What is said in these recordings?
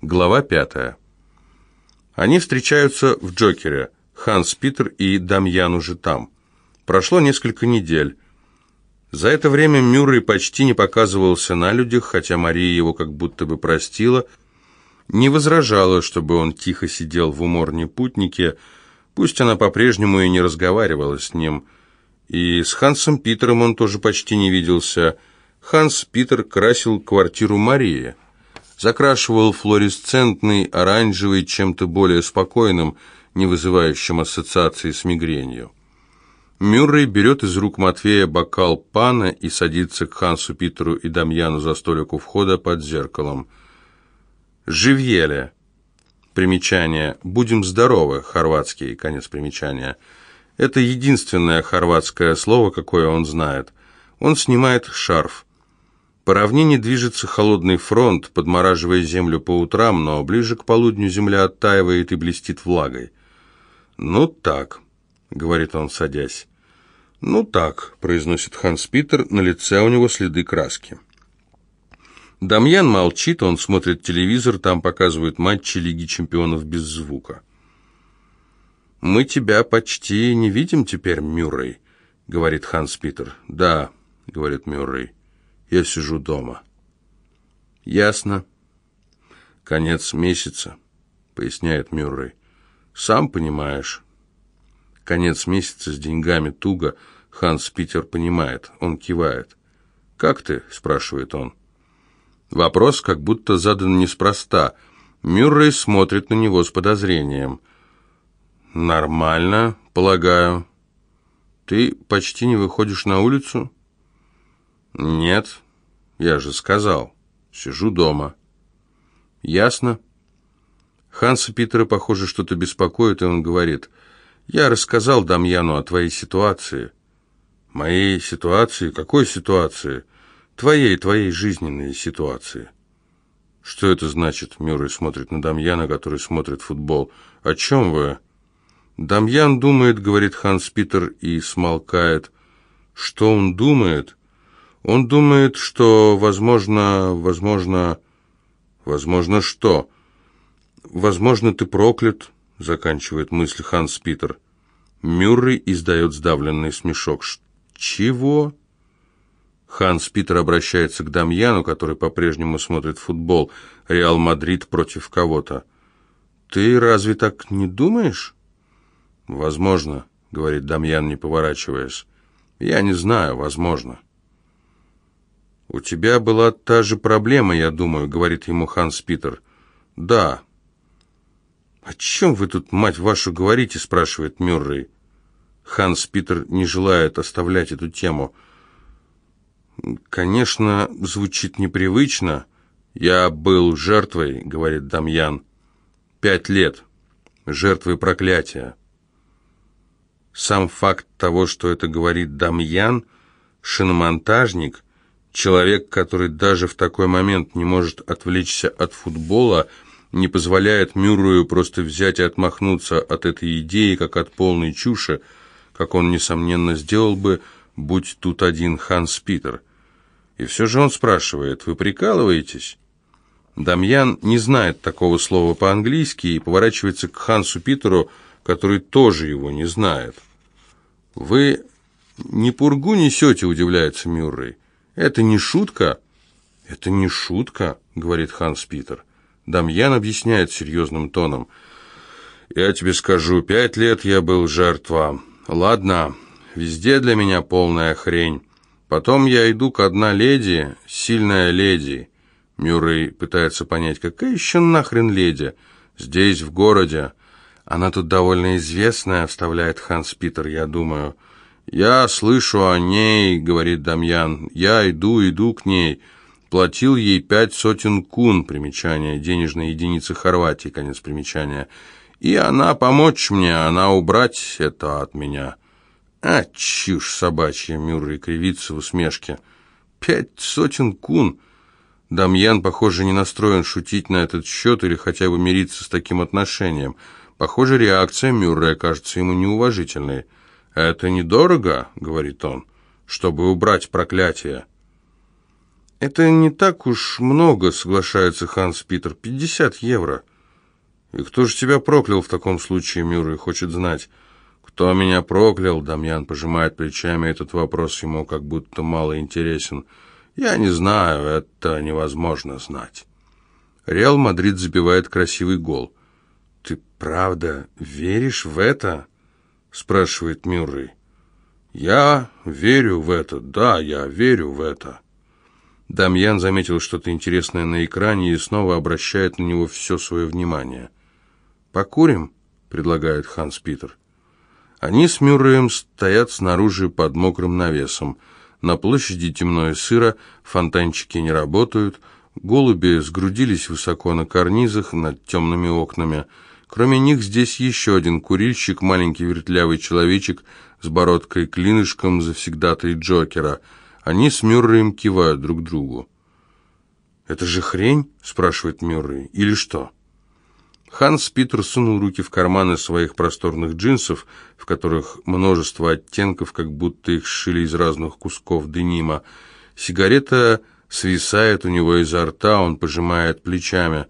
Глава пятая. Они встречаются в «Джокере». Ханс Питер и Дамьян уже там. Прошло несколько недель. За это время Мюррей почти не показывался на людях, хотя Мария его как будто бы простила, не возражала, чтобы он тихо сидел в уморне путнике, пусть она по-прежнему и не разговаривала с ним. И с Хансом Питером он тоже почти не виделся. Ханс Питер красил квартиру Марии. Закрашивал флуоресцентный, оранжевый, чем-то более спокойным, не вызывающим ассоциации с мигренью. Мюррей берет из рук Матвея бокал пана и садится к Хансу Питеру и Дамьяну за столик у входа под зеркалом. «Живьеле». Примечание. «Будем здоровы», хорватский, конец примечания. Это единственное хорватское слово, какое он знает. Он снимает шарф. По равнине движется холодный фронт, подмораживая землю по утрам, но ближе к полудню земля оттаивает и блестит влагой. «Ну так», — говорит он, садясь. «Ну так», — произносит Ханс Питер, на лице у него следы краски. Дамьян молчит, он смотрит телевизор, там показывают матчи Лиги чемпионов без звука. «Мы тебя почти не видим теперь, Мюррей», — говорит Ханс Питер. «Да», — говорит Мюррей, — «я сижу дома». «Ясно». «Конец месяца», — поясняет Мюррей. «Сам понимаешь». Конец месяца с деньгами туго. Ханс Питер понимает, он кивает. «Как ты?» – спрашивает он. Вопрос как будто задан неспроста. Мюррей смотрит на него с подозрением. «Нормально, полагаю. Ты почти не выходишь на улицу?» «Нет, я же сказал. Сижу дома». «Ясно». Ханса Питера, похоже, что-то беспокоит, и он говорит – я рассказал Дамьяну о твоей ситуации. Моей ситуации? Какой ситуации? Твоей, твоей жизненной ситуации. Что это значит? Мюррей смотрит на Дамьяна, который смотрит футбол. О чем вы? Дамьян думает, говорит Ханс Питер и смолкает. Что он думает? Он думает, что, возможно, возможно... Возможно, что? Возможно, ты проклят, заканчивает мысль Ханс Питер. Мюррей издает сдавленный смешок. «Чего?» Ханс Питер обращается к Дамьяну, который по-прежнему смотрит футбол. Реал Мадрид против кого-то. «Ты разве так не думаешь?» «Возможно», — говорит Дамьян, не поворачиваясь. «Я не знаю, возможно». «У тебя была та же проблема, я думаю», — говорит ему Ханс Питер. «Да, «О чем вы тут, мать вашу, говорите?» – спрашивает Мюррей. Ханс Питер не желает оставлять эту тему. «Конечно, звучит непривычно. Я был жертвой», — говорит Дамьян. «Пять лет. Жертвой проклятия». Сам факт того, что это говорит Дамьян, шиномонтажник, человек, который даже в такой момент не может отвлечься от футбола — не позволяет Мюррею просто взять и отмахнуться от этой идеи, как от полной чуши, как он, несомненно, сделал бы, будь тут один Ханс Питер. И все же он спрашивает, «Вы прикалываетесь?» Дамьян не знает такого слова по-английски и поворачивается к Хансу Питеру, который тоже его не знает. «Вы не пургу несете?» – удивляется Мюррей. «Это не шутка?» «Это не шутка», – говорит Ханс Питер. Дамьян объясняет серьезным тоном. «Я тебе скажу, пять лет я был жертва. Ладно, везде для меня полная хрень. Потом я иду к одна леди, сильная леди». Мюррей пытается понять, какая еще нахрен леди? Здесь, в городе. Она тут довольно известная, вставляет Ханс Питер, я думаю. «Я слышу о ней», — говорит Дамьян. «Я иду, иду к ней» платил ей пять сотен кун, примечание, денежная единица Хорватии, конец примечания. И она помочь мне, она убрать это от меня. А, чушь собачья, Мюррей кривится в усмешке. Пять сотен кун. Дамьян, похоже, не настроен шутить на этот счет или хотя бы мириться с таким отношением. Похоже, реакция Мюррея кажется ему неуважительной. «Это недорого», — говорит он, — «чтобы убрать проклятие». «Это не так уж много», — соглашается Ханс Питер. «Пятьдесят евро». «И кто же тебя проклял в таком случае?» — Мюррей хочет знать. «Кто меня проклял?» — Дамьян пожимает плечами. Этот вопрос ему как будто мало интересен. «Я не знаю, это невозможно знать». Реал Мадрид забивает красивый гол. «Ты правда веришь в это?» — спрашивает Мюррей. «Я верю в это, да, я верю в это». Дамьян заметил что-то интересное на экране и снова обращает на него все свое внимание. «Покурим?» — предлагает Ханс Питер. Они с Мюрреем стоят снаружи под мокрым навесом. На площади темно и сыро, фонтанчики не работают, голуби сгрудились высоко на карнизах над темными окнами. Кроме них здесь еще один курильщик, маленький вертлявый человечек с бородкой-клинышком завсегдатой Джокера — они с Мюрреем кивают друг другу. «Это же хрень?» – спрашивает Мюррей. «Или что?» Ханс Питер сунул руки в карманы своих просторных джинсов, в которых множество оттенков, как будто их сшили из разных кусков денима. Сигарета свисает у него изо рта, он пожимает плечами.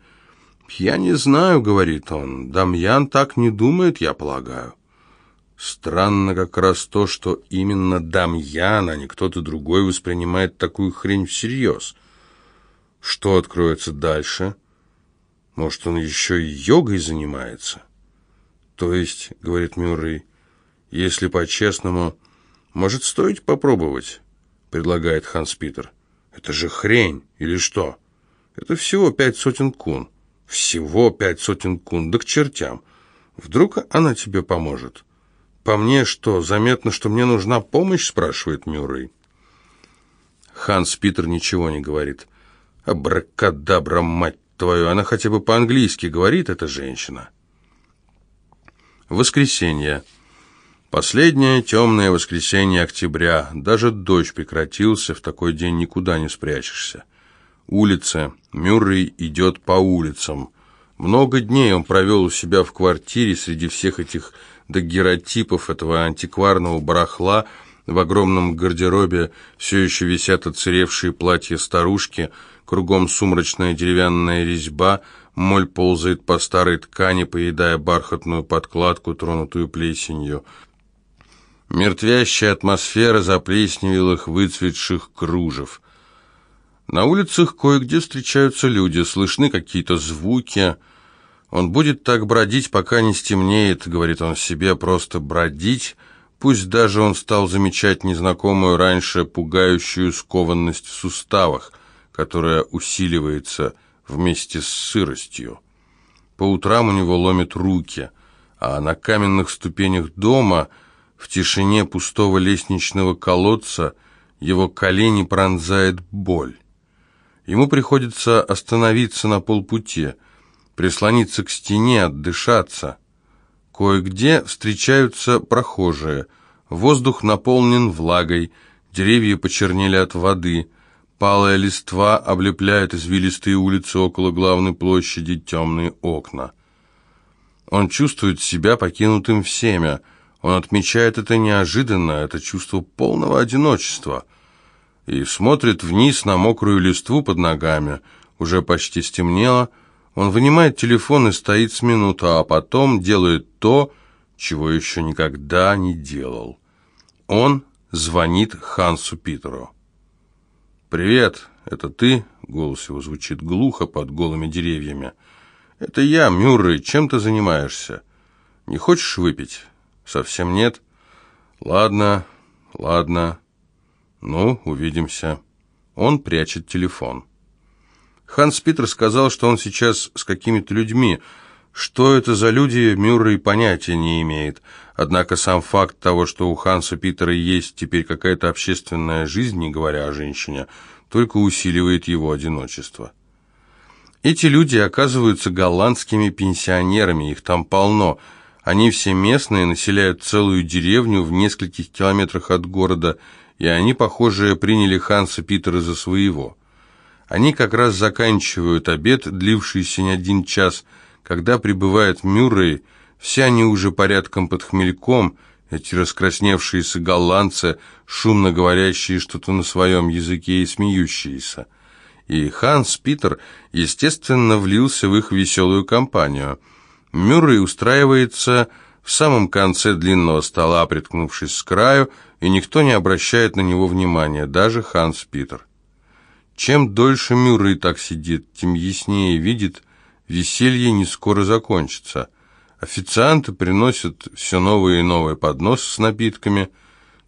«Я не знаю», — говорит он, — «Дамьян так не думает, я полагаю». Странно как раз то, что именно Дамьян, а не кто-то другой воспринимает такую хрень всерьез. Что откроется дальше? Может, он еще и йогой занимается? То есть, говорит Мюррей, если по-честному, может, стоит попробовать, предлагает Ханс Питер. Это же хрень, или что? Это всего пять сотен кун. Всего пять сотен кун, да к чертям. Вдруг она тебе поможет?» «По мне что, заметно, что мне нужна помощь?» – спрашивает Мюррей. Ханс Питер ничего не говорит. «Абракадабра, мать твою! Она хотя бы по-английски говорит, эта женщина!» Воскресенье. Последнее темное воскресенье октября. Даже дождь прекратился, в такой день никуда не спрячешься. Улица. Мюррей идет по улицам. Много дней он провел у себя в квартире среди всех этих дагеротипов этого антикварного барахла в огромном гардеробе все еще висят оцаревшие платья старушки, кругом сумрачная деревянная резьба, моль ползает по старой ткани, поедая бархатную подкладку, тронутую плесенью. Мертвящая атмосфера заплесневелых выцветших кружев. На улицах кое-где встречаются люди, слышны какие-то звуки, он будет так бродить, пока не стемнеет, говорит он себе, просто бродить, пусть даже он стал замечать незнакомую раньше пугающую скованность в суставах, которая усиливается вместе с сыростью. По утрам у него ломят руки, а на каменных ступенях дома, в тишине пустого лестничного колодца, его колени пронзает боль. Ему приходится остановиться на полпути – прислониться к стене, отдышаться. Кое-где встречаются прохожие. Воздух наполнен влагой, деревья почернели от воды, палая листва облепляет извилистые улицы около главной площади, темные окна. Он чувствует себя покинутым всеми. Он отмечает это неожиданно, это чувство полного одиночества. И смотрит вниз на мокрую листву под ногами. Уже почти стемнело, он вынимает телефон и стоит с минуту, а потом делает то, чего еще никогда не делал. Он звонит Хансу Питеру. «Привет, это ты?» — голос его звучит глухо под голыми деревьями. «Это я, Мюррей. Чем ты занимаешься? Не хочешь выпить?» «Совсем нет?» «Ладно, ладно. Ну, увидимся». Он прячет телефон. Ханс Питер сказал, что он сейчас с какими-то людьми. Что это за люди, Мюррей понятия не имеет. Однако сам факт того, что у Ханса Питера есть теперь какая-то общественная жизнь, не говоря о женщине, только усиливает его одиночество. Эти люди оказываются голландскими пенсионерами, их там полно. Они все местные, населяют целую деревню в нескольких километрах от города, и они, похоже, приняли Ханса Питера за своего. Они как раз заканчивают обед, длившийся не один час. Когда прибывает Мюррей, все они уже порядком под хмельком, эти раскрасневшиеся голландцы, шумно говорящие что-то на своем языке и смеющиеся. и Ханс Питер, естественно, влился в их веселую компанию. Мюррей устраивается в самом конце длинного стола, приткнувшись с краю, и никто не обращает на него внимания, даже Ханс Питер. Чем дольше Мюррей так сидит, тем яснее видит, веселье не скоро закончится. Официанты приносят все новые и новые подносы с напитками,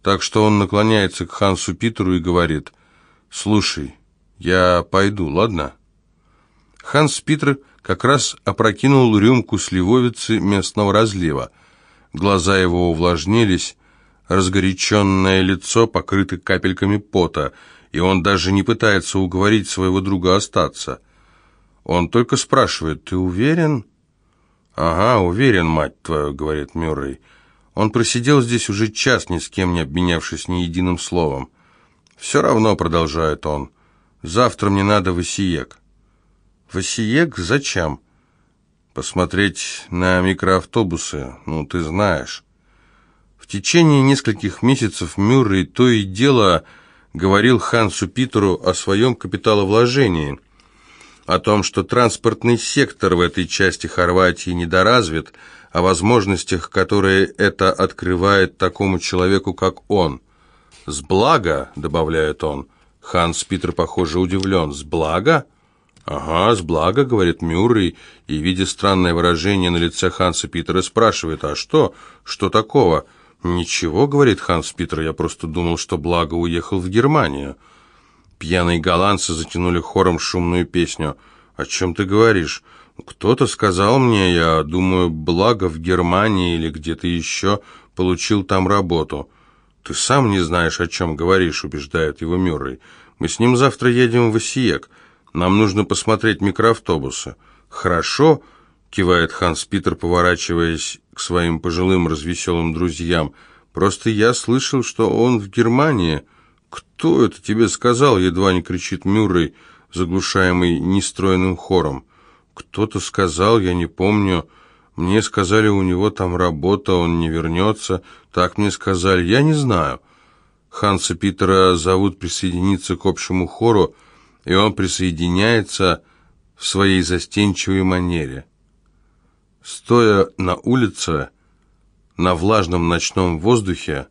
так что он наклоняется к Хансу Питеру и говорит, «Слушай, я пойду, ладно?» Ханс Питер как раз опрокинул рюмку сливовицы местного разлива. Глаза его увлажнились, разгоряченное лицо покрыто капельками пота, и он даже не пытается уговорить своего друга остаться. Он только спрашивает, «Ты уверен?» «Ага, уверен, мать твою», — говорит Мюррей. Он просидел здесь уже час, ни с кем не обменявшись ни единым словом. «Все равно», — продолжает он, — «завтра мне надо в Осиек? Зачем?» «Посмотреть на микроавтобусы, ну, ты знаешь». Течение нескольких месяцев Мюррей то и дело говорил Хансу Питеру о своем капиталовложении — о том, что транспортный сектор в этой части Хорватии недоразвит, о возможностях, которые это открывает такому человеку, как он. «С блага», — добавляет он, — Ханс Питер, похоже, удивлен. «С блага?» «Ага, с блага», — говорит Мюррей, и, видя странное выражение на лице Ханса Питера, спрашивает, «А что? Что такого?» «Ничего», — говорит Ханс Питер, — «я просто думал, что Благо уехал в Германию». Пьяные голландцы затянули хором шумную песню. «О чем ты говоришь?» «Кто-то сказал мне, я думаю, благо в Германии или где-то еще получил там работу». «Ты сам не знаешь, о чем говоришь», — убеждает его Мюррей. «Мы с ним завтра едем в Осиек. Нам нужно посмотреть микроавтобусы». «Хорошо», — кивает Ханс Питер, поворачиваясь своим пожилым развеселым друзьям. «Просто я слышал, что он в Германии». «Кто это тебе сказал?» — едва не кричит Мюррей, заглушаемый нестроенным хором. «Кто-то сказал, я не помню. Мне сказали, у него там работа, он не вернется. Так мне сказали, я не знаю». Ханса Питера зовут присоединиться к общему хору, и он присоединяется в своей застенчивой манере. Стоя на улице, на влажном ночном воздухе,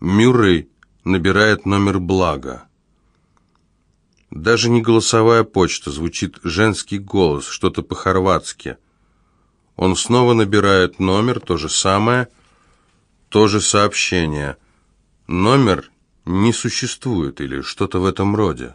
Мюррей набирает номер блага. Даже не голосовая почта, звучит женский голос, что-то по-хорватски. Он снова набирает номер, то же самое, то же сообщение. Номер не существует или что-то в этом роде.